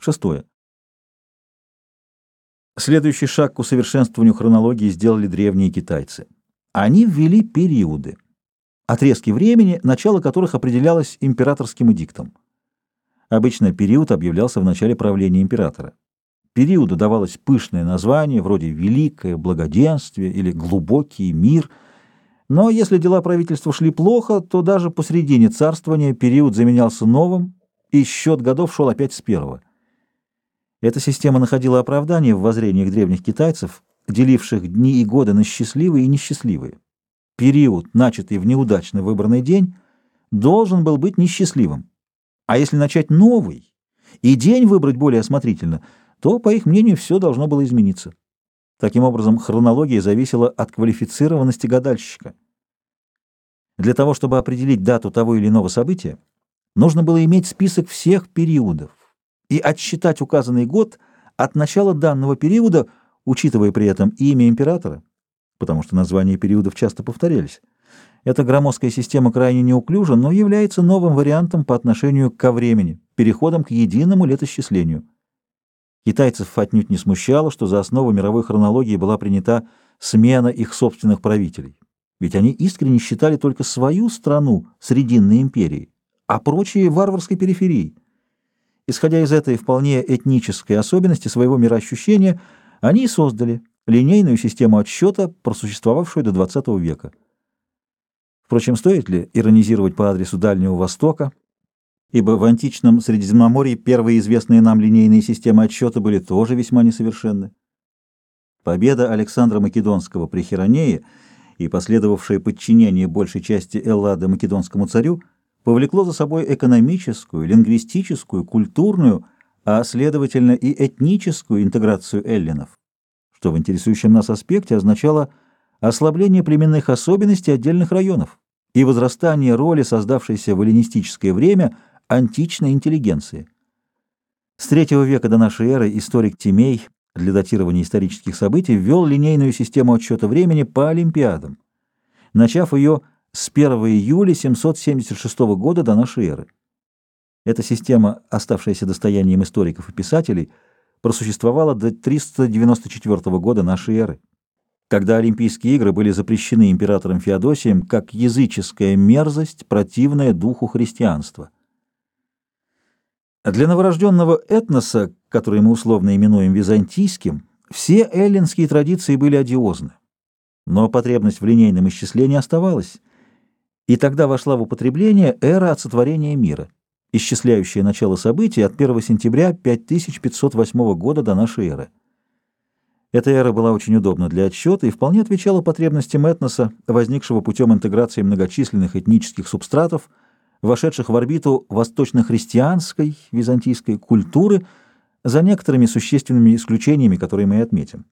Шестое. Следующий шаг к усовершенствованию хронологии сделали древние китайцы. Они ввели периоды, отрезки времени, начало которых определялось императорским эдиктом. Обычно период объявлялся в начале правления императора. Периоду давалось пышное название, вроде «Великое благоденствие» или «Глубокий мир», но если дела правительства шли плохо, то даже посредине царствования период заменялся новым, и счет годов шел опять с первого. Эта система находила оправдание в воззрениях древних китайцев, деливших дни и годы на счастливые и несчастливые. Период, начатый в неудачно выбранный день, должен был быть несчастливым. А если начать новый и день выбрать более осмотрительно, то, по их мнению, все должно было измениться. Таким образом, хронология зависела от квалифицированности гадальщика. Для того, чтобы определить дату того или иного события, нужно было иметь список всех периодов, и отсчитать указанный год от начала данного периода, учитывая при этом имя императора, потому что названия периодов часто повторялись. Эта громоздкая система крайне неуклюжа, но является новым вариантом по отношению ко времени, переходом к единому летосчислению. Китайцев отнюдь не смущало, что за основу мировой хронологии была принята смена их собственных правителей. Ведь они искренне считали только свою страну Срединной империей, а прочие — варварской периферией. Исходя из этой вполне этнической особенности своего мироощущения, они и создали линейную систему отсчета, просуществовавшую до XX века. Впрочем, стоит ли иронизировать по адресу Дальнего Востока, ибо в античном Средиземноморье первые известные нам линейные системы отсчета были тоже весьма несовершенны. Победа Александра Македонского при Херонее и последовавшее подчинение большей части Эллады македонскому царю – повлекло за собой экономическую, лингвистическую, культурную, а следовательно и этническую интеграцию эллинов, что в интересующем нас аспекте означало ослабление племенных особенностей отдельных районов и возрастание роли создавшейся в эллинистическое время античной интеллигенции. С III века до нашей эры историк Тимей для датирования исторических событий ввел линейную систему отсчета времени по Олимпиадам, начав ее с 1 июля 776 года до нашей эры. Эта система, оставшаяся достоянием историков и писателей, просуществовала до 394 года нашей эры, когда Олимпийские игры были запрещены императором Феодосием как языческая мерзость, противная духу христианства. Для новорожденного этноса, который мы условно именуем византийским, все эллинские традиции были одиозны. Но потребность в линейном исчислении оставалась, и тогда вошла в употребление эра от сотворения мира, исчисляющая начало событий от 1 сентября 5508 года до нашей эры. Эта эра была очень удобна для отсчета и вполне отвечала потребностям этноса, возникшего путем интеграции многочисленных этнических субстратов, вошедших в орбиту восточно-христианской, византийской культуры, за некоторыми существенными исключениями, которые мы и отметим.